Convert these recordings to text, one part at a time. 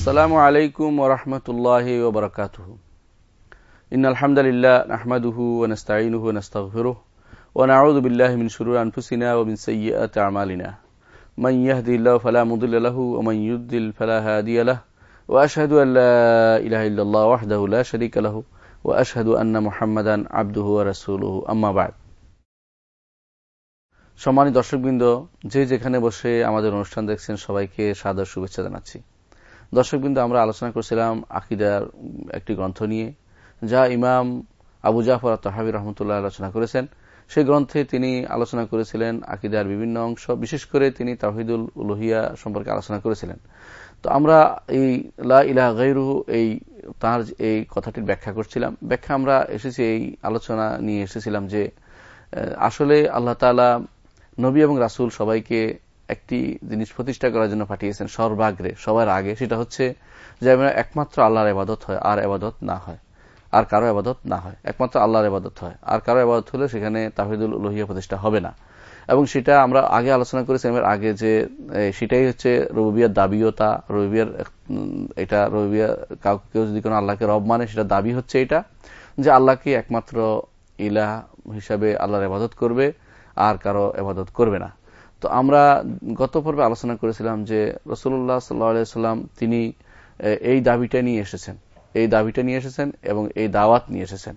আসসালামু আলাইকুম ও রহমতুল্লাহি ওবরকাত ইন আলহামদুলিল্লাহ নাহমাদুহু ওনস্তাইনুহু নাস্তাগফিরুহু ওয়া নাউযু বিল্লাহি মিন শুরুরি আনফুসিনা ওয়া মিন সাইয়্যাতি আমালিনা। মান ইয়াহদিহিল্লাহু ফালা মুদিল্লা ওয়া মান ইউদ্লিল ফালা হাদিয়া ওয়া আশহাদু আল্লা ইলাহা ইল্লাল্লাহু ওয়াহদাহু লা শারীকা লাহু ওয়া আশহাদু আন্না মুহাম্মাদান আবদুহু ওয়া রাসূলুহু। আম্মা বাদ। সম্মানিত দর্শকবৃন্দ, যে যেখানে বসে আমাদের অনুষ্ঠান দেখছেন, সবাইকে সাদর শুভেচ্ছা জানাচ্ছি। দর্শকবৃন্দ, আমরা আলোচনা করেছিলাম আকিদার একটি গ্রন্থ নিয়ে, যা ইমাম আবু জাফর তহাবি রহমতুল্লাহ আলোচনা করেছেন। সেই গ্রন্থে তিনি আলোচনা করেছিলেন আকিদার বিভিন্ন অংশ, বিশেষ করে তিনি তাহিদুল উলহিয়া সম্পর্কে আলোচনা করেছিলেন। তো আমরা এই লা ইলাহ গৈরুহু এই তার এই কথাটির ব্যাখ্যা করছিলাম। ব্যাখ্যা আমরা এসেছি, এই আলোচনা নিয়ে এসেছিলাম যে আসলে আল্লাহ তালা নবী এবং রাসুল সবাইকে একটি জিনিস প্রতিষ্ঠা করার জন্য পাঠিয়েছেন সর্বাগ্রে, সবার আগে, সেটা হচ্ছে যে একমাত্র আল্লাহর এবাদত হয়, আর এবাদত না হয়, আর কারও আবাদত না হয়, একমাত্র আল্লাহর আবাদত হয়, আর কারও আবাদত হলে সেখানে তাহিদুল লোহিয়া প্রতিষ্ঠা হবে না। এবং সেটা আমরা আগে আলোচনা করেছি, এর আগে যে সেটাই হচ্ছে রবিয়ার দাবিও তা রবিয়ার এটা রবিয়া কেউ যদি কোনো আল্লাহকে রব মানে সেটা দাবি হচ্ছে এটা, যে আল্লাহকে একমাত্র ইলাহ হিসাবে আল্লাহর আবাদত করবে, আর কারও আবাদত করবে না। তো আমরা গত পর্বে আলোচনা করেছিলাম যে রসুল্লাহ সাল্লাম তিনি এই দাবিটা নিয়ে এসেছেন। এই দাবিটা নিয়ে এসেছেন এবং এই দাওয়াত নিয়ে এসেছেন।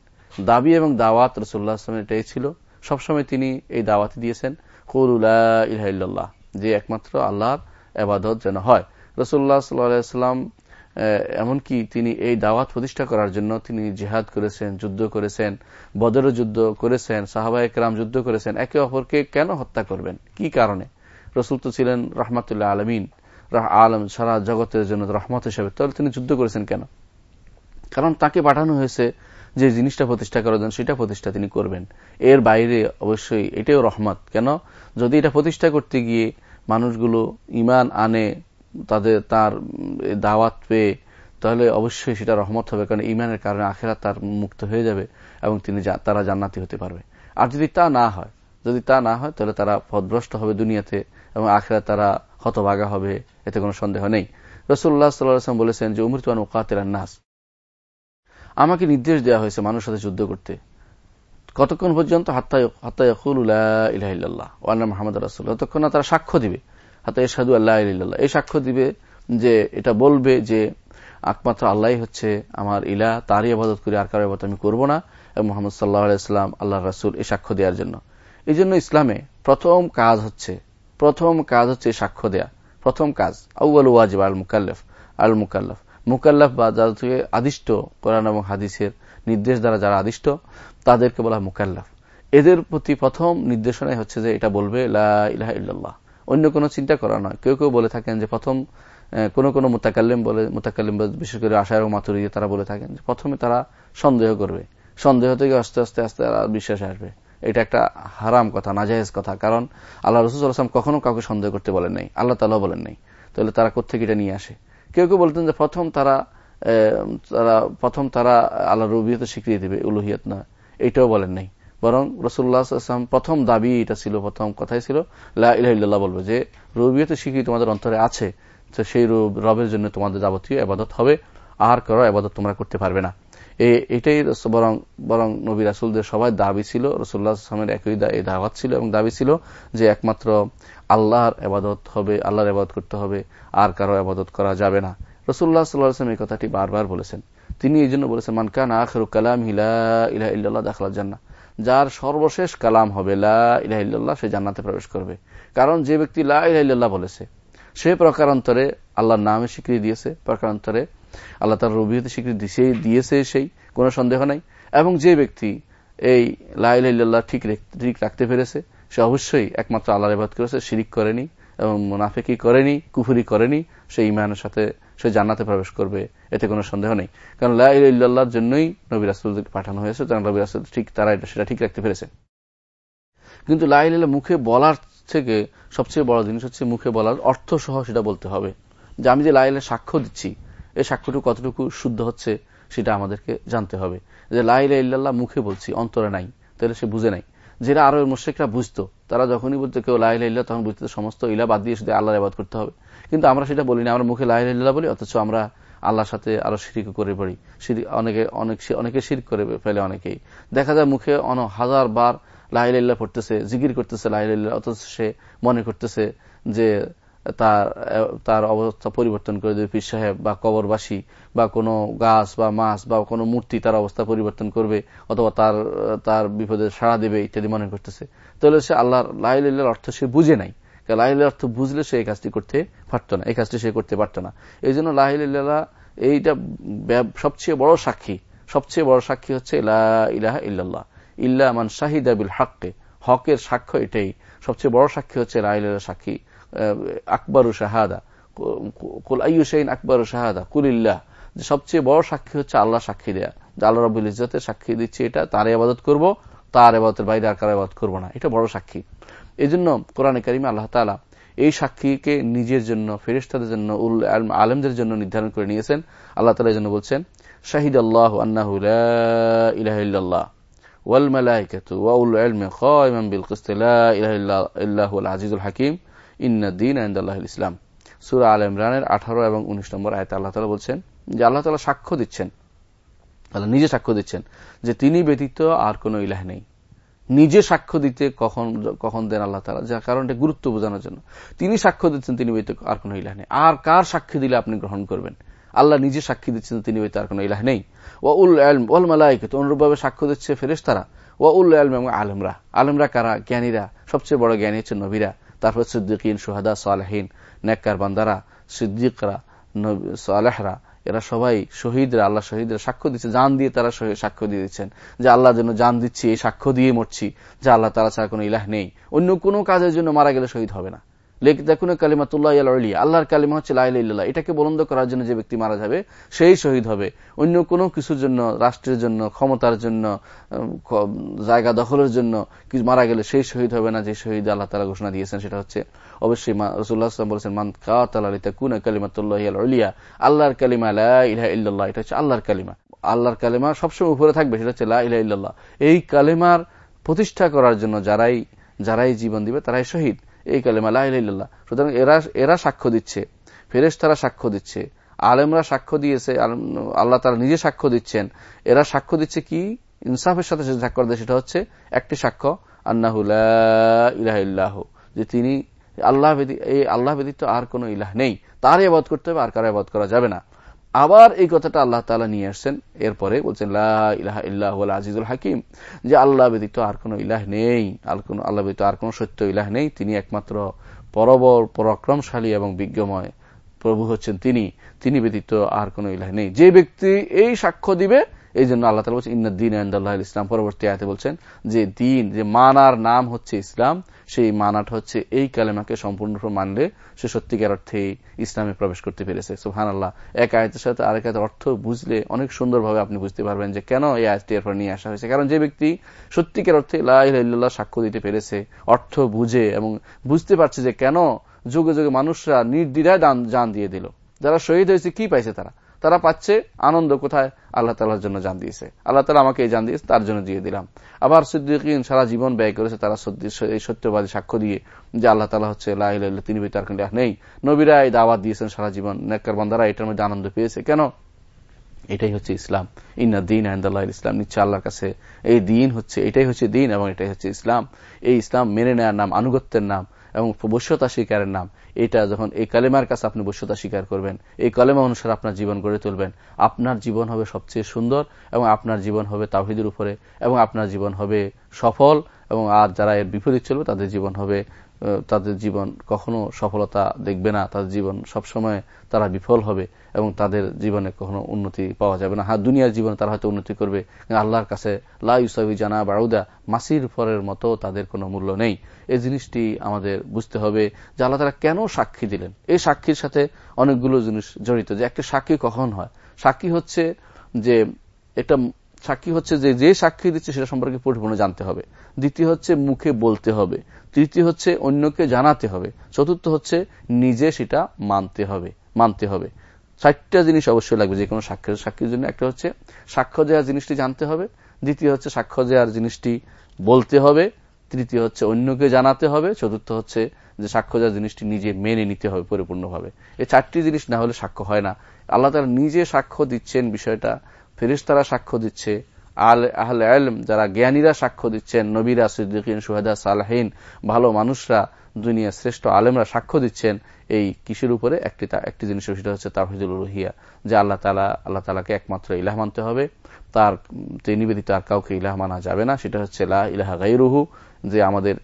দাবি এবং দাওয়াত রসুল্লাহ আসলামের এটাই ছিল। সবসময় তিনি এই দাওয়াতি দিয়েছেন কৌরুল্লাহ ইহাইল্লাহ যে একমাত্র আল্লাহর আবাদত যেন হয়। রসুল্লাহ সাল্লাম এমনকি তিনি এই দাওয়াত প্রতিষ্ঠা করার জন্য তিনি জেহাদ করেছেন, যুদ্ধ করেছেন বদর যুদ্ধ করেছেন সাহাবা একরাম যুদ্ধ করেছেন। একে অপরকে কেন হত্যা করবেন? কি কারণে? রসুল তো ছিলেন রহমাতুল্লাহ আলমিন আলম সারা জগতের জন্য রহমত হিসেবে। তাহলে তিনি যুদ্ধ করেছেন কেন? কারণ তাকে পাঠানো হয়েছে যে জিনিসটা প্রতিষ্ঠা করার জন্য সেটা প্রতিষ্ঠা তিনি করবেন। এর বাইরে অবশ্যই এটাও রহমত। কেন? যদি এটা প্রতিষ্ঠা করতে গিয়ে মানুষগুলো ইমান আনে তাদের, তার দাওয়াত পেয়ে, তাহলে অবশ্যই সেটা রহমত হবে, কারণ ইমানের কারণে আখেরা তার মুক্ত হয়ে যাবে এবং তিনি তারা জান্নাতি হতে পারবে। আর যদি তা না হয়, যদি তা না হয়, তাহলে তারা পদভ্রষ্ট হবে দুনিয়াতে এবং আখেরা তারা হতভাগা হবে, এতে কোনো সন্দেহ নেই। রসুল্লাহ সাল্লাম বলেছেন যে উমরতান ওকাতের নাস। আমাকে নির্দেশ দেওয়া হয়েছে মানুষের সাথে যুদ্ধ করতে। কতক্ষণ পর্যন্ত? হাত্তাইল্লাহ ওয়াল্লা মাহমদ রাসুল ততক্ষণ না তারা সাক্ষ্য দিবে। হাতে সাধু আল্লাহ ইল্লাহ এই সাক্ষ্য দিবে যে, এটা বলবে যে, একমাত্র আল্লাহ হচ্ছে আমার ইলা তারই আবাদত করি, আর কারও আমি করব না। এবং মোহাম্মদ সাল্লাহ আলাইস্লাম আল্লাহ রাসুল এই সাক্ষ্য দেওয়ার জন্য। এই জন্য ইসলামে প্রথম কাজ হচ্ছে, প্রথম কাজ হচ্ছে সাক্ষ্য দেয়া। প্রথম কাজ আউআল ওয়াজিব আল মুকাল্লফ আল মুকাল্লফ। মুকাল্লাফ বা যারা থেকে আদিষ্ট কোরআন এবং হাদিসের নির্দেশ দ্বারা যারা আদিষ্ট, তাদেরকে বলা মুকাল্লাফ। এদের প্রতি প্রথম নির্দেশনাই হচ্ছে যে, এটা বলবে ইলাহ ইল্লাল্লাহ। অন্য কোনো চিন্তা করা নয়। কেউ কেউ বলে থাকেন যে প্রথম কোন কোন মোতাকাল্লিম বলে, মোতাকাল্লিম বিশেষ করে আশা এবং মাতুরি তারা বলে থাকেন যে প্রথমে তারা সন্দেহ করবে। সন্দেহ থেকে আস্তে আস্তে আস্তে বিশ্বাস আসবে। এটা একটা হারাম কথা নাজাহেজ কথা। কারণ আল্লাহ রসুল আসলাম কখনো কাউকে সন্দেহ করতে বলেন নাই। আল্লাহ তালা বলেন নাই। তাহলে তারা কোথেকে এটা নিয়ে আসে? কেউ কেউ বলতেন যে প্রথম তারা তারা, প্রথম তারা আল্লাহ রবিহত স্বীকৃতি দেবে, উলুহিয়ত না এইটাও বলেন নাই। বরং রসুল্লাহ আসলাম প্রথম দাবি এটা ছিল, প্রথম কথাই ছিল লাহ বলবে যে, রবিয়ত শিখি তোমাদের অন্তরে আছে, তো সেই রবের জন্য তোমাদের যাবতীয় আবাদত হবে, আর কারও আবাদত তোমরা করতে পারবে না। এটাই বরং বরং নবী রাসুলদের সবাই দাবি ছিল রসুল্লাহ আসলামের একই এই দাওয়াত ছিল এবং দাবি ছিল যে একমাত্র আল্লাহর আবাদত হবে, আল্লাহর আবাদত করতে হবে, আর কারও আবাদত করা যাবে না। রসুল্লাহ সাল্লাহাম এই কথাটি বারবার বলেছেন। তিনি এই জন্য বলেছেন মানকান আখরু কালাম হিলা ইলাহ ইল্লাহ দাখলা জান্না যার সর্বশেষ কালাম হবে লাহ সে জান্নাতে প্রবেশ করবে। কারণ যে ব্যক্তি লাহ বলেছে, সে প্রকারান্তরে আল্লাহর নামে স্বীকৃতি দিয়েছে, প্রকারান্তরে আল্লাহ তার রবিহতে স্বীকৃতি দিয়েছে সেই, কোনো সন্দেহ নাই। এবং যে ব্যক্তি এই লাহ ঠিক ঠিক রাখতে পেরেছে, সে অবশ্যই একমাত্র আল্লাহ ইবাদ করেছে, শিরিক করেনি এবং মুনাফেকি করেনি, কুফুরি করেনি, সে ইমানের সাথে সে জান্নাতে প্রবেশ করবে, এতে কোনো সন্দেহ নেই। কারণ লাহ জন্যই নবী রাসুলকে পাঠানো হয়েছে নবী রাসুল ঠিক তারা এটা, সেটা ঠিক রাখতে পেরেছে। কিন্তু লাহ মুখে বলার থেকে সবচেয়ে বড় জিনিস হচ্ছে মুখে বলার অর্থ সহ সেটা বলতে হবে। যে আমি যে লাইলে সাক্ষ্য দিচ্ছি এই সাক্ষ্যটুকু কতটুকু শুদ্ধ হচ্ছে সেটা আমাদেরকে জানতে হবে। যে লাইলা ইল্লাল্লাহ মুখে বলছি, অন্তরে নাই, তাহলে সে বুঝে নাই। যেটা আরও মুশ্রিকরা বুঝতো তারা যখনই বলছে কেউ লাহ ইল্লাহ তখন বুঝতে সমস্ত ইলা বাদ দিয়ে শুধু আল্লাহর আবাদ করতে হবে। কিন্তু আমরা সেটা বলি না, আমরা মুখে লাহ ইল্লাহ বলি, অথচ আমরা আল্লাহর সাথে আরও শিরিক করে পড়ি। অনেকে, অনেক অনেকে শির করে ফেলে অনেকেই। দেখা যায় মুখে অন হাজার বার লাহিল্লাহ পড়তেছে জিগির করতেছে লাহিল্লাহ অথচ সে মনে করতেছে যে তার তার অবস্থা পরিবর্তন করে দেবে পীর সাহেব বা কবরবাসী বা কোনো গাছ বা মাছ বা কোনো মূর্তি তার অবস্থা পরিবর্তন করবে অথবা তার তার বিপদে সাড়া দেবে ইত্যাদি মনে করতেছে। তাহলে সে আল্লাহর লাইল্লার অর্থ সে বুঝে নাই। লাহিল্লার অর্থ বুঝলে সে এই কাজটি করতে পারত না, এই কাজটি সে করতে পারত না। এই জন্য লাহিল্লাহ এইটা সবচেয়ে বড় সাক্ষী, সবচেয়ে বড় সাক্ষী হচ্ছে ইলাহা ইল্লাল্লাহ। ইল্লা মান শাহিদা বিল হককে, হকের সাক্ষ্য এটাই। সবচেয়ে বড় সাক্ষী হচ্ছে লাইলার সাক্ষী। আকবর শাহাদা। কুল আইসাইন আকবর শাহাদা? কুলিল্লাহ। যে সবচেয়ে বড় সাক্ষী হচ্ছে আল্লাহ সাক্ষী দেয়া। যে আল্লাহ রবুল ইজতের সাক্ষী দিচ্ছে এটা তার আবাদত করব, তার আবাদতের বাইরে আর কার আবাদ করব না। এটা বড় সাক্ষী। এই জন্য কোরআনে করিমে আল্লাহ তালা এই সাক্ষীকে নিজের জন্য ফেরিস্তাদের জন্য, উল আলমদের জন্য নির্ধারণ করে নিয়েছেন। আল্লাহ তালা জন্য বলছেন শাহিদ আল্লাহ আন্না ওয়াল মালাইকাতু ওয়াউল ইলমি খায়মান বিল কিসতি, লা ইলাহা ইল্লাল্লাহু আল আজিজুল হাকীম। ইন্না দিন আইন্দাল্লাহ ইসলাম সুরা আল ইমরানের আঠারো এবং উনিশ নম্বর আয়তা আল্লাহ তালা বলছেন যে আল্লাহ তালা সাক্ষ্য দিচ্ছেন। আল্লাহ নিজে সাক্ষ্য দিচ্ছেন যে তিনি ব্যতীত আর কোন ইলাহ নেই। নিজে সাক্ষ্য দিতে কখন কখন দেন আল্লাহ তালা যার কারণ এটা গুরুত্ব বোঝানোর জন্য। তিনি সাক্ষ্য দিচ্ছেন তিনি ব্যতীত আর কোন ইলাহ নেই। আর কার সাক্ষী দিলে আপনি গ্রহণ করবেন? আল্লাহ নিজে সাক্ষী দিচ্ছেন তিনি ব্যতীত আর কোন ইলাহ নেই। ও উল আলম ওল মালাইকে তো অনুরূপভাবে সাক্ষ্য দিচ্ছে ফেরেস তারা ও উল আলম এবং আলমরা। আলমরা কারা? জ্ঞানীরা। সবচেয়ে বড় জ্ঞানী হচ্ছে নবীরা। তারপর সিদ্দিকিন, সোহাদা, সালহীন, নেককার বান্দারা, সিদ্দিকরা সালেহরা, এরা সবাই শহীদরা, আল্লাহ শহীদরা সাক্ষ্য দিচ্ছে। জান দিয়ে তারা সাক্ষ্য দিয়ে দিচ্ছেন যে আল্লাহ যেন জান দিচ্ছি, এই সাক্ষ্য দিয়ে মরছি, যে আল্লাহ তারা ছাড়া কোনো ইলাহ নেই। অন্য কোনো কাজের জন্য মারা গেলে শহীদ হবে না। দেখুন কালিমাতুল্লাহ আল্লাহর কালিমা হচ্ছে লাইল্লাহ এটাকে বলন্দ করার জন্য যে ব্যক্তি মারা যাবে, সেই শহীদ হবে। অন্য কোনো কিছুর জন্য, রাষ্ট্রের জন্য, ক্ষমতার জন্য জায়গা দখলের জন্য কিছু মারা গেলে সেই শহীদ হবে না, যে শহীদ আল্লাহ তালা ঘোষণা দিয়েছেন সেটা হচ্ছে অবশ্যই রসুল্লাহ বলেছেন, মান কাতালিতা কালিমাতুল্লাহ আল্লাহর কালিমা ইহা ইল্লাহ এটা হচ্ছে আল্লাহর কালিমা। আল্লাহর কালিমা সবসময় উপরে থাকবে, সেটা হচ্ছে লাহ ইল্লাহ এই কালিমার প্রতিষ্ঠা করার জন্য যারাই যারাই জীবন দিবে, তারাই শহীদ। এই কালেমা লাইল্লাহ সুতরাং এরা এরা সাক্ষ্য দিচ্ছে। ফেরেস তারা সাক্ষ্য দিচ্ছে। আলেমরা সাক্ষ্য দিয়েছে আল্লাহ তারা নিজে সাক্ষ্য দিচ্ছেন। এরা সাক্ষ্য দিচ্ছে কি? ইনসাফের সাথে সাক্ষ্য দেয়, সেটা হচ্ছে একটি সাক্ষ্য আন্নাহুল্লাহ যে তিনি আল্লাহ এই আল্লাহ ব্যতীত আর কোন ইলাহ নেই। তারই আবাদ করতে হবে, আর কারও আবাদ করা যাবে না। আবার এই কথাটা আল্লাহ তালা নিয়ে আসছেন। এরপরে বলছেন আজিজুল হাকিম যে আল্লাহ ব্যতীত আর কোন ইলাহ নেই আল্লাহ ব্যতীত আর কোন সত্য ইলাহ নেই। তিনি একমাত্র পরবর, পরাক্রমশালী এবং বিজ্ঞময় প্রভু হচ্ছেন তিনি। তিনি ব্যতীত আর কোন ইলাহ নেই। যে ব্যক্তি এই সাক্ষ্য দিবে এই জন্য আল্লাহ তালা বলছেন ইন্দিন আন্দাল্লাহ ইসলাম। পরবর্তী আয়তে বলছেন যে, দিন, যে মানার নাম হচ্ছে ইসলাম, সেই মানাটা হচ্ছে এই কালেমাকে সম্পূর্ণরূপে মানলে সে সত্যিকার অর্থে ইসলামে প্রবেশ করতে পেরেছে। সুহান আল্লাহ এক আয়তের সাথে আরেক আয়তের অর্থ বুঝলে অনেক সুন্দরভাবে আপনি বুঝতে পারবেন যে, কেন এই আয়তটি এরপর নিয়ে আসা হয়েছে। কারণ যে ব্যক্তি সত্যিকার অর্থে লাহ সাক্ষ্য দিতে পেরেছে, অর্থ বুঝে এবং বুঝতে পারছে যে কেন যুগে যুগে মানুষরা নির্দ্বিধায় দান দিয়ে দিল। যারা শহীদ হয়েছে, কি পাইছে তারা? তারা পাচ্ছে আনন্দ কোথায়? আল্লাহ তালার জন্য জান দিয়েছে। আল্লাহ তালা আমাকে এই জান দিয়েছে, তার জন্য দিয়ে দিলাম। আবার সিদ্দিকিন সারা জীবন ব্যয় করেছে তারা এই সত্যবাদী সাক্ষ্য দিয়ে যে আল্লাহ তালা হচ্ছে লাহ তিনি তার নেই। নবীরা এই দাওয়াত দিয়েছেন সারা জীবন। নেকর বান্দারা এটার মধ্যে আনন্দ পেয়েছে। কেন? এটাই হচ্ছে ইসলাম। ইন্না দিন আহমদাল্লাহ ইসলাম নিচ্ছে আল্লাহর কাছে এই দিন হচ্ছে, এটাই হচ্ছে দিন এবং এটাই হচ্ছে ইসলাম। এই ইসলাম মেনে নেওয়ার নাম, আনুগত্যের নাম। এবং বস্যতা স্বীকারের নাম। এটা যখন এই কালেমার কাছে আপনি বস্যতা স্বীকার করবেন, এই কালেমা অনুসারে আপনার জীবন গড়ে তুলবেন। আপনার জীবন হবে সবচেয়ে সুন্দর এবং আপনার জীবন হবে তাহিদের উপরে এবং আপনার জীবন হবে সফল এবং আর যারা এর বিপরীত চলবে, তাদের জীবন হবে তাদের জীবন কখনো সফলতা দেখবে না। তাদের জীবন সবসময় তারা বিফল হবে এবং তাদের জীবনে কখনো উন্নতি পাওয়া যাবে না। হ্যাঁ দুনিয়ার জীবনে তারা হয়তো উন্নতি করবে। আল্লাহর কাছে, লা ইউসাবি জানা বাউদা, মাসির ফরের মতো তাদের কোনো মূল্য নেই। এই জিনিসটি আমাদের বুঝতে হবে যে আল্লাহ তারা কেন সাক্ষী দিলেন। এই সাক্ষীর সাথে অনেকগুলো জিনিস জড়িত যে একটা সাক্ষী কখন হয়? সাক্ষী হচ্ছে যে এটা সাক্ষী হচ্ছে যে যে সাক্ষী দিচ্ছে সেটা সম্পর্কে পরিপূর্ণ জানতে হবে। দ্বিতীয় হচ্ছে মুখে বলতে হবে। তৃতীয় হচ্ছে অন্যকে জানাতে হবে। চতুর্থ হচ্ছে নিজে সেটা মানতে হবে মানতে হবে। চারটা জিনিস অবশ্যই লাগবে যে কোনো সাক্ষী সাক্ষীর জন্য। একটা হচ্ছে সাক্ষ্য দেওয়ার জিনিসটি জানতে হবে। দ্বিতীয় হচ্ছে সাক্ষ্য দেওয়ার জিনিসটি বলতে হবে। তৃতীয় হচ্ছে অন্যকে জানাতে হবে। চতুর্থ হচ্ছে যে সাক্ষ্য যা জিনিসটি নিজে মেনে নিতে হবে পরিপূর্ণভাবে। এই চারটি জিনিস না হলে সাক্ষ্য হয় না। আল্লাহ তারা নিজে সাক্ষ্য দিচ্ছেন বিষয়টা। ফেরিস্তারা সাক্ষ্য দিচ্ছে। আল, আহল আলম, যারা জ্ঞানীরা সাক্ষ্য দিচ্ছেন, নবীরা, সিদ্দিকিন, সুহেদা, সালাহীন, ভালো মানুষরা, দুনিয়া শ্রেষ্ঠ আলেমরা সাক্ষ্য দিচ্ছেন। এই কিসের উপরে? একটি একটি জিনিস সেটা হচ্ছে তাহিদুল রুহিয়া যে আল্লাহ তালা আল্লাহ তালাকে একমাত্র ইলাহ মানতে হবে। তার, তিনি নিবেদিত আর কাউকে ইলাহ মানা যাবে না। সেটা হচ্ছে লা ইলাহা গাইরুহু যে আমাদের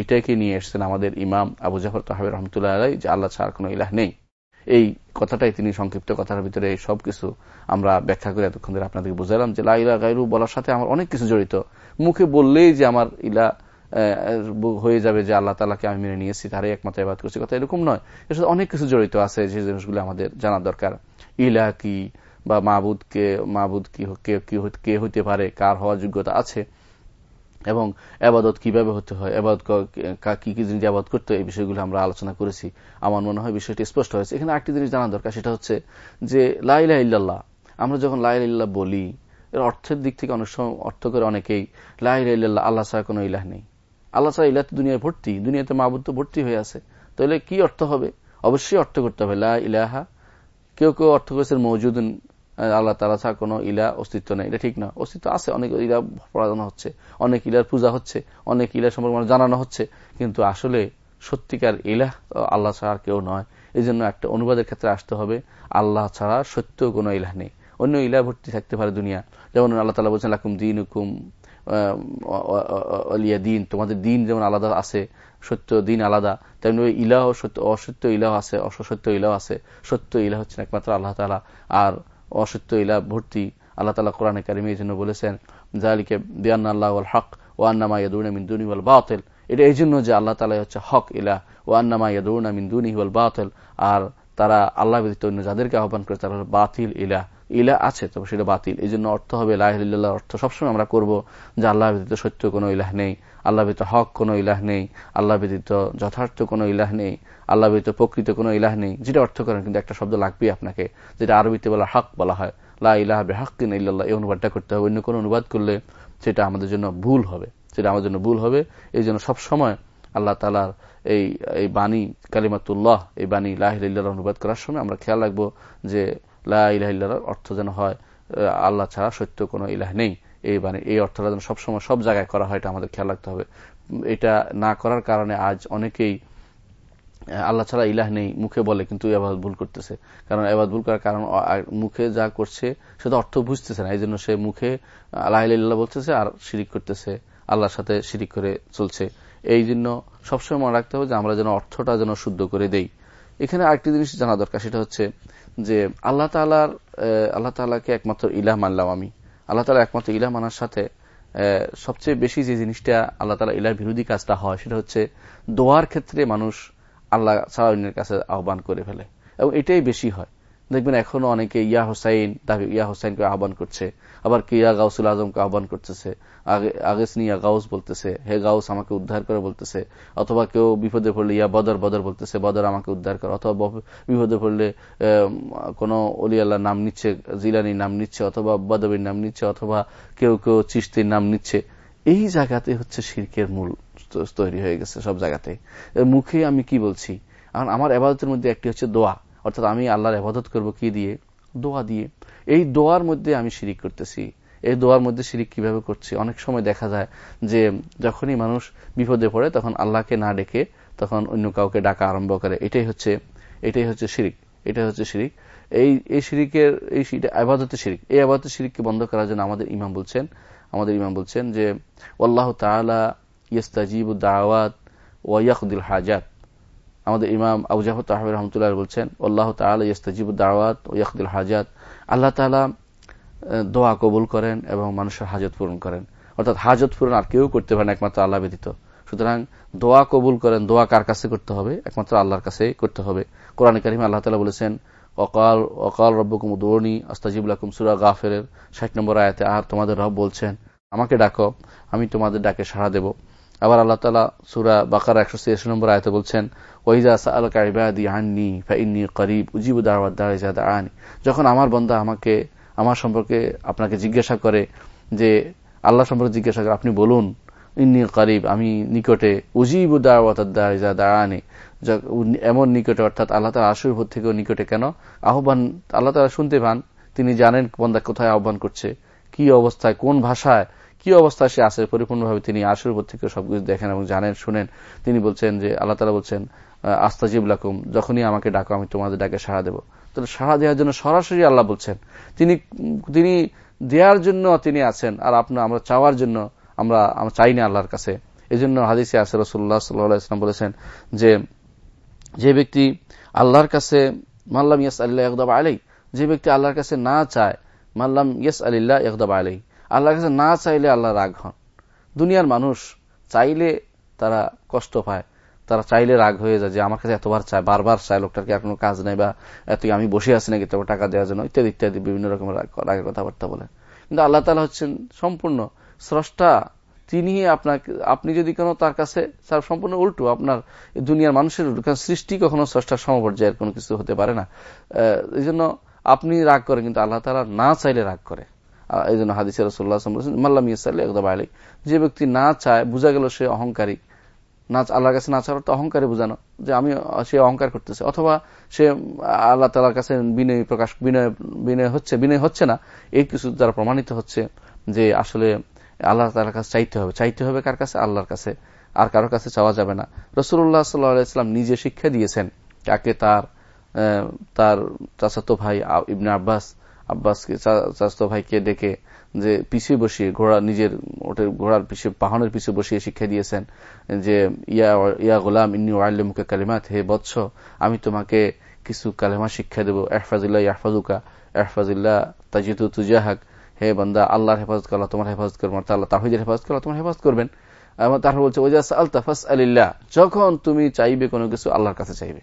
এটাকে নিয়ে এসছেন আমাদের ইমাম আবু জাফর তাহাবির রহমতুল্লাহ আলাই যে আল্লাহ ছাড়া কোনো ইলাহ নেই। এই কথাটাই তিনি সংক্ষিপ্ত কথার ভিতরে সব কিছু আমরা ব্যাখ্যা করে এতক্ষণ ধরে আপনাদেরকে বুঝালাম যে লাইলা গাইরু বলার সাথে আমার অনেক কিছু জড়িত। মুখে বললেই যে আমার ইলা হয়ে যাবে যে আল্লাহ তালাকে আমি মেনে নিয়েছি, তারাই একমাত্র আবাদ করছি, কথা এরকম নয়। এর সাথে অনেক কিছু জড়িত আছে যে জিনিসগুলো আমাদের জানা দরকার। ইলা কি বা মাহবুদ কে মাহবুদ কি, কে হইতে পারে, কার হওয়ার যোগ্যতা আছে? এবং আবাদত কীভাবে হতে হয়, আবাদত কি কি জিনিস আবাদ করতে এই বিষয়গুলো আমরা আলোচনা করেছি। আমার মনে হয় বিষয়টি স্পষ্ট হয়েছে। এখানে একটি জিনিস জানা দরকার, সেটা হচ্ছে যে লাইলা ইল্লাল্লাহ, আমরা যখন লাইলা ইল্লাহ বলি, এর অর্থের দিক থেকে অনেক সময় অর্থ করে অনেকেই লাইলা ইল্লাল্লাহ, আল্লাহ ছাড়া কোনো ইলাহ নেই। আল্লাহ ছাড়া ইলাহ দুনিয়ায় ভর্তি, দুনিয়াতে মাহবুদ তো ভর্তি হয়ে আছে। তাহলে কি অর্থ হবে? অবশ্যই অর্থ করতে হবে। লা ইলাহা, কেউ কেউ অর্থ করেছেন মৌজুদ আল্লাহ তালা ছাড়া কোনো ইলা অস্তিত্ব নেই। এটা ঠিক না। অস্তিত্ব আছে, অনেক ইলা পড়ানো হচ্ছে, অনেক ইলার পূজা হচ্ছে, অনেক ইলা সম্পর্কে জানানো হচ্ছে, কিন্তু আসলে সত্যিকার ইলাহ আল্লাহ ছাড়া কেউ নয়। এই জন্য একটা অনুবাদের ক্ষেত্রে আসতে হবে, আল্লাহ ছাড়া সত্য কোনো ইলাহ নেই। অন্য ইলা ভর্তি থাকতে পারে দুনিয়া। যেমন আল্লাহ তালা বলছেন, লাকুম দিন হুকুম অলিয়া দিন। তোমাদের দিন যেমন আলাদা আছে, সত্য দিন আলাদা, তেমনি ওই ইলাহ সত্য, অসত্য ইলাহ আছে অসত্য ইলাহ আছে। সত্য ইলাহ হচ্ছেন একমাত্র আল্লাহ তালা আর অসত্য ইলা ভর্তি আল্লাহ তালা কোরআনে কারিমে এই জন্য বলেছেন জালিকে বিয়ান আল্লাহ আল হক ও আন্নামা মিন মিন্দুনি ওয়াল বাতিল। এটা এই জন্য যে আল্লাহ তালা হচ্ছে হক, ইলা ও আন্নামা ইয়াদুনা মিন্দুনি ওয়াল বাতিল। আর তারা আল্লাহ ব্যতীত অন্য যাদেরকে আহ্বান করে তারা বাতিল, ইলা। ইলা আছে, তবে সেটা বাতিল। এই জন্য অর্থ হবে লাহিল্লাহ অর্থ সবসময় আমরা করব যে আল্লাহ ব্যতীত সত্য কোনো ইলাহ নেই আল্লাহ ব্যতীত হক কোনো ইলাহ নেই আল্লাহ ব্যতীত যথার্থ কোনো ইলাহ নেই আল্লাহ ব্যতীত প্রকৃত কোনো ইলাহ নেই। যেটা অর্থ করেন কিন্তু একটা শব্দ লাগবে আপনাকে, যেটা আরবিতে বলা হক বলা হয়। লা ইলাহ হক কিনা ইল্লাহ এই অনুবাদটা করতে হবে। অন্য কোনো অনুবাদ করলে সেটা আমাদের জন্য ভুল হবে, সেটা আমাদের জন্য ভুল হবে। এই জন্য সবসময় আল্লাহ তালার এই এই বাণী কালিমাতুল্লাহ, এই বাণী লাহ অনুবাদ করার সময় আমরা খেয়াল রাখব যে লাহ অর্থ যেন হয় আল্লাহ ছাড়া সত্য কোনো ইলাহ নেই। এই বাণী এই অর্থটা যেন সবসময় সব জায়গায় করা হয়, এটা আমাদের খেয়াল রাখতে হবে। এটা না করার কারণে আজ অনেকেই আল্লাহ ছাড়া ইলাহ নেই, মুখে বলে কিন্তু এবাদ ভুল করতেছে। কারণ এবাদ ভুল করার কারণ মুখে যা করছে সেটা অর্থ বুঝতেছে না। এই জন্য সে মুখে আল্লাহ ইল্লাহ বলতেছে আর শিরিক করতেছে, আল্লাহর সাথে শিরিক করে চলছে। এই জন্য সবসময় মনে রাখতে হবে যে আমরা যেন অর্থটা যেন শুদ্ধ করে দেই। এখানে আরেকটি জিনিস জানা দরকার, সেটা হচ্ছে যে আল্লাহ তালার আল্লাহ তালাকে একমাত্র ইলাহ মানলাম আমি। আল্লাহ তালা একমাত্র ইলাহ মানার সাথে সবচেয়ে বেশি যে জিনিসটা আল্লাহ তালা ইলার বিরোধী কাজটা হয়, সেটা হচ্ছে দোয়ার ক্ষেত্রে মানুষ আল্লাহ সালাউনের কাছে আহ্বান করে ফেলে। এবং এটাই বেশি হয়। দেখবেন এখনও অনেকে ইয়া হোসাইন, তাকে ইয়া হোসাইনকে আহ্বান করছে। আবার কে ইয়া গাউসুল আজমকে আহ্বান করতেছে। আগে ইয়া গাউস বলতেছে, হে গাউস আমাকে উদ্ধার করে বলতেছে। অথবা কেউ বিপদে পড়লে ইয়া বদর বদর বলতেছে, বদর আমাকে উদ্ধার করে। অথবা বিপদে পড়লে কোন অলি আল্লাহ নাম নিচ্ছে, জিলানির নাম নিচ্ছে, অথবা বদবির নাম নিচ্ছে, অথবা কেউ কেউ চিস্তির নাম নিচ্ছে। এই জায়গাতে হচ্ছে শির্কের মূল তৈরি হয়ে গেছে সব জায়গাতে মুখে আমি কি বলছি? আমার আবাদতের মধ্যে একটি হচ্ছে দোয়া। অর্থাৎ আমি আল্লাহর আবাদত করব কি দিয়ে? দোয়া দিয়ে। এই দোয়ার মধ্যে আমি শিরিক করতেছি। এই দোয়ার মধ্যে শিরিক কীভাবে করছি? অনেক সময় দেখা যায় যে যখনই মানুষ বিপদে পড়ে, তখন আল্লাহকে না ডেকে তখন অন্য কাউকে ডাকা আরম্ভ করে। এটাই হচ্ছে এটাই হচ্ছে শিরিক। এটাই হচ্ছে শিরিক। এই এই শিরিকের, এই আবাদতের শিরিক। এই আবাদতের শিরিককে বন্ধ করার জন্য আমাদের ইমাম বলছেন, আমাদের ইমাম বলছেন যে আল্লাহ তালা ইস্তাজিব দাওয়াত ওয়াকুদুল হাজাত। আমাদের ইমাম আবু জাফর তাহবির রহমতুল্লাহ বলছেন, আল্লাহ তালা ইস্তাজিব দাওয়াত ওয়াকুদুল হাজাত। আল্লাহ তালা দোয়া কবুল করেন এবং মানুষের হাজত পূরণ করেন। অর্থাৎ হাজত পূরণ আর কেউ করতে পারেন একমাত্র আল্লাহ ব্যতীত। সুতরাং দোয়া কবুল করেন, দোয়া কার কাছে করতে হবে? একমাত্র আল্লাহর কাছে করতে হবে। কোরআন করিম আল্লাহ তালা বলেছেন অকাল অকাল রব্বকুম দৌড়নি আস্তাজিবুল্লাকুম সুরা গাফের ষাট নম্বর আয়াতে, আর তোমাদের রব বলছেন, আমাকে ডাকো, আমি তোমাদের ডাকে সাড়া দেব। আবার আল্লাহ তালা সুরা বাকার একশো ছিয়াশি নম্বর আয়তে বলছেন যখন আমার বন্ধা আমাকে, আমার সম্পর্কে আপনাকে জিজ্ঞাসা করে যে, আল্লাহ সম্পর্কে জিজ্ঞাসা করে, আপনি বলুন, ইন্নি করিব, আমি নিকটে উজিবু দাওয়াতা দাঁড়ানি এমন নিকটে, অর্থাৎ আল্লাহ তালা আশুর থেকেও নিকটে কেন? আহ্বান, আল্লাহ তালা শুনতে পান, তিনি জানেন বন্দা কোথায় আহ্বান করছে, কি অবস্থায় কোন ভাষায়, কি অবস্থায় সে আসে পরিপূর্ণভাবে তিনি আশুর উপর থেকে সবকিছু দেখেন এবং জানেন, শুনেন। তিনি বলছেন যে, আল্লাহ তালা বলছেন আস্তাজিব লাকুম, যখনই আমাকে ডাকো, আমি তোমাদের ডাকে সাড়া দেবো। তাহলে সাড়া দেওয়ার জন্য সরাসরি আল্লাহ বলছেন, তিনি তিনি দেওয়ার জন্য তিনি আছেন, আর আপনার আমরা চাওয়ার জন্য আমরা আমরা চাই না আল্লাহর কাছে। এই জন্য হাদিসে আসে রসুল্লাহ সাল্লাহ ইসলাম বলেছেন যে যে ব্যক্তি আল্লাহর কাছে মাল্লাম ইয়াস আল্লাহ একদম আলাই যে ব্যক্তি আল্লাহর কাছে না চায় মাল্লাম ইয়াস আলিল্লাহ একদম আলাই আল্লাহর কাছে না চাইলে আল্লাহ রাগ হন। দুনিয়ার মানুষ চাইলে তারা কষ্ট পায় তারা চাইলে রাগ হয়ে যায় যে, আমার কাছে এতবার চায়, বারবার চায়, লোকটার কি কোনো কাজ নেই বা এত আমি বসে আছি নাকি তবে টাকা দেওয়ার জন্য? ইত্যাদি ইত্যাদি, বিভিন্ন রকমের রাগের কথাবার্তা বলেন কিন্তু আল্লাহ তালা হচ্ছেন সম্পূর্ণ স্রষ্টা। তিনি আপনাকে, আপনি যদি কোনো তার কাছে, তার সম্পূর্ণ উল্টো, আপনার দুনিয়ার মানুষের কারণ সৃষ্টি কখনো স্রষ্টার সমপর্যায়ের কোনো কিছু হতে পারে না। এই জন্য আপনি রাগ করেন, কিন্তু আল্লাহ তালা না চাইলে রাগ করে। এই জন্য হাদিসের রসুল্লাহ মাল্লাম ইসাল্লাহ একদম আলী যে ব্যক্তি না চায়, বোঝা গেল সে অহংকারী। নাচ আল্লাহর কাছে না চাওয়ার তো অহংকারে বোঝানো, যে আমি, সে অহংকার করতেছে। অথবা সে, আল্লাহ তালার কাছে বিনয় প্রকাশ, বিনয় বিনয় হচ্ছে বিনয় হচ্ছে না। এই কিছু দ্বারা প্রমাণিত হচ্ছে যে আসলে আল্লাহ তালার কাছে চাইতে হবে। চাইতে হবে কার কাছে? আল্লাহর কাছে। আর কারও কাছে চাওয়া যাবে না। রসুল্লাহ সাল্লাহাম নিজে শিক্ষা দিয়েছেন কাকে তার তার চাচাতো ভাই ইবনে আব্বাস, আব্বাসকে চাচাতো ভাইকে ডেকে যে পিছিয়ে বসিয়ে ঘোড়া নিজের ওটের ঘোড়ার পিছিয়ে পাহানের পিছিয়ে বসিয়ে শিক্ষা দিয়েছেন যে, ইয়া ইয়া গোলাম, ইন্নি মুখে কালিমাত, হে বৎস, আমি তোমাকে কিছু কালেমা শিক্ষা দেবো। এহফাজুল্লাহ ইয়াহফাজুকা এহফাজুল্লাহ তাজিদু তুজাহাক, হে বন্দা, আল্লাহর হেফাজত করল তোমার হেফাজত করবেন আল্লাহ তাহিদের হেফাজত করল তোমার হেফাজত করবেন। তারপর বলছে ওইজা সাল তাফাস আলিল্লাহ যখন তুমি চাইবে কোনো কিছু আল্লাহর কাছে চাইবে।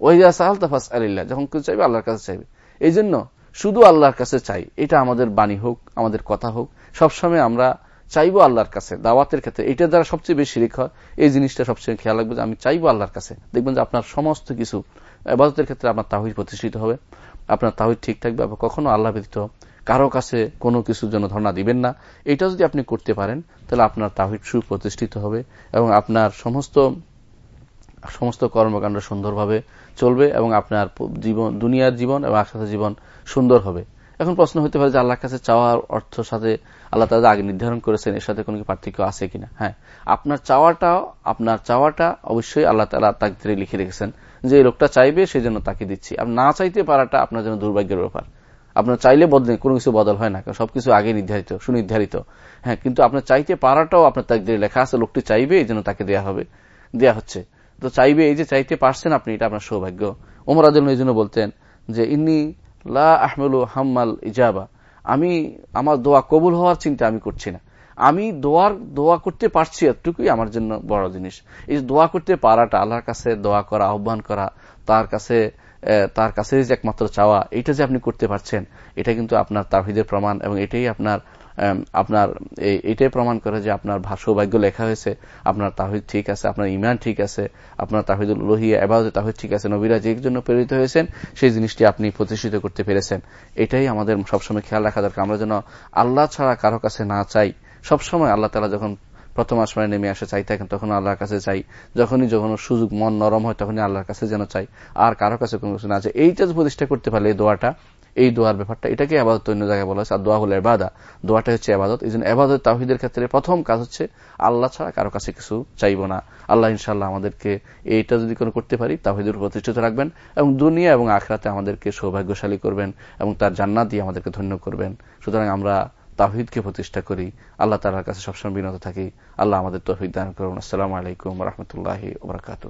ওইজা সাল তাফাস আলিল্লাহ যখন কিছু চাইবে আল্লাহর কাছে চাইবে। এই জন্য শুধু আল্লাহর কাছে চাই, এটা আমাদের বাণী হোক, আমাদের কথা হোক, সবসময় আমরা চাইব আল্লাহর কাছে, দাওয়াতের ক্ষেত্রে। এটা দ্বারা সবচেয়ে বেশি শিরিক হয়। এই জিনিসটা সবচেয়ে খেয়াল রাখব যে আমি চাইব আল্লাহর কাছে। দেখবেন যে আপনার সমস্ত কিছু আবাদতের ক্ষেত্রে আপনার তাহিদ প্রতিষ্ঠিত হবে, আপনার তাহিদ ঠিক থাকবে, আবার কখনো আল্লাহ ব্যতীত কারও কাছে কোনো কিছুর জন্য ধর্ণা দিবেন না। এটা যদি আপনি করতে পারেন, তাহলে আপনার তাহিদ সুপ্রতিষ্ঠিত হবে এবং আপনার সমস্ত সমস্ত কর্মকাণ্ড সুন্দরভাবে চলবে এবং আপনার জীবন, দুনিয়ার জীবন এবং একসাথে জীবন সুন্দর হবে। এখন প্রশ্ন হতে পারে যে আল্লাহর কাছে চাওয়ার অর্থ সাথে আল্লাহ তাদের আগে নির্ধারণ করেছেন, এর সাথে কোনো পার্থক্য আছে কিনা? হ্যাঁ আপনার চাওয়াটাও, আপনার চাওয়াটা অবশ্যই আল্লাহ তালা তাকে লিখে রেখেছেন যে লোকটা চাইবে সেই জন্য তাকে দিচ্ছি। আর না চাইতে পারাটা আপনার জন্য দুর্ভাগ্যের ব্যাপার। আপনার চাইলে বদলে, কোনো কিছু বদল হয় না, কারণ সবকিছু আগে নির্ধারিত, সুনির্ধারিত। হ্যাঁ কিন্তু আপনার চাইতে পারাটাও আপনার তাকে লেখা আছে, লোকটি চাইবে, এই জন্য তাকে দেয়া হবে, দেয়া হচ্ছে। তো চাইবে, এই যে চাইতে পারছেন আপনি, এটা আপনার সৌভাগ্য। ওমর আদল এই জন্য বলতেন যে, ইন্নি লা আহমেলু হাম্মাল ইজাবা। আমি, আমার দোয়া কবুল হওয়ার চিন্তা আমি করছি না। আমি দোয়ার, দোয়া করতে পারছি এতটুকুই আমার জন্য বড় জিনিস। এই দোয়া করতে পারাটা, আল্লাহর কাছে দোয়া করা, আহ্বান করা, তার কাছে তার কাছে যে একমাত্র চাওয়া এটা যে আপনি করতে পারছেন, এটা কিন্তু আপনার তাহিদের প্রমাণ এবং এটাই আপনার আপনার এটাই প্রমাণ করে যে আপনার সৌভাগ্য লেখা হয়েছে, আপনার তাহিদ ঠিক আছে, আপনার ইমান ঠিক আছে, আপনার তাহিদুল লোহিয়া এবাদত তাহিদ ঠিক আছে, নবীরা যে জন্য প্রেরিত হয়েছেন, সেই জিনিসটি আপনি প্রতিষ্ঠিত করতে পেরেছেন। এটাই আমাদের সবসময় খেয়াল রাখা দরকার। আমরা যেন আল্লাহ ছাড়া কারও কাছে না চাই। সবসময় আল্লাহ তালা যখন প্রথম আসমানে নেমে আসে, চাই থাকেন, তখন আল্লাহর কাছে চাই। যখনই যখন সুযোগ মন নরম হয়, তখনই আল্লাহর কাছে যেন চাই। আর কারও কাছে কোনো কিছু না আছে এইটা প্রতিষ্ঠা করতে পারলে এই দোয়াটা এই দোয়ার ব্যাপারটা। এটাকে আবাদত অন্য জায়গায় বলা হয়েছে আর দোয়া হলো এবাদা দোয়াটা হচ্ছে আবাদত। এই জন্য আবাদত তাহিদের ক্ষেত্রে প্রথম কাজ হচ্ছে আল্লাহ ছাড়া কারও কাছে কিছু চাইব না। আল্লাহ ইনশাল্লাহ আমাদেরকে এইটা যদি কোনো করতে পারি তাহিদের প্রতিষ্ঠিত রাখবেন এবং দুনিয়া এবং আখরাতে আমাদেরকে সৌভাগ্যশালী করবেন এবং তার জান্নাত দিয়ে আমাদেরকে ধন্য করবেন। সুতরাং আমরা তাহিদকে প্রতিষ্ঠা করি। আল্লাহ তালার কাছে সবসময় বিনত থাকি। আল্লাহ আমাদের তহিদ দান করুন। আসসালামু আলাইকুম রহমতুল্লাহ ওবরাকাতু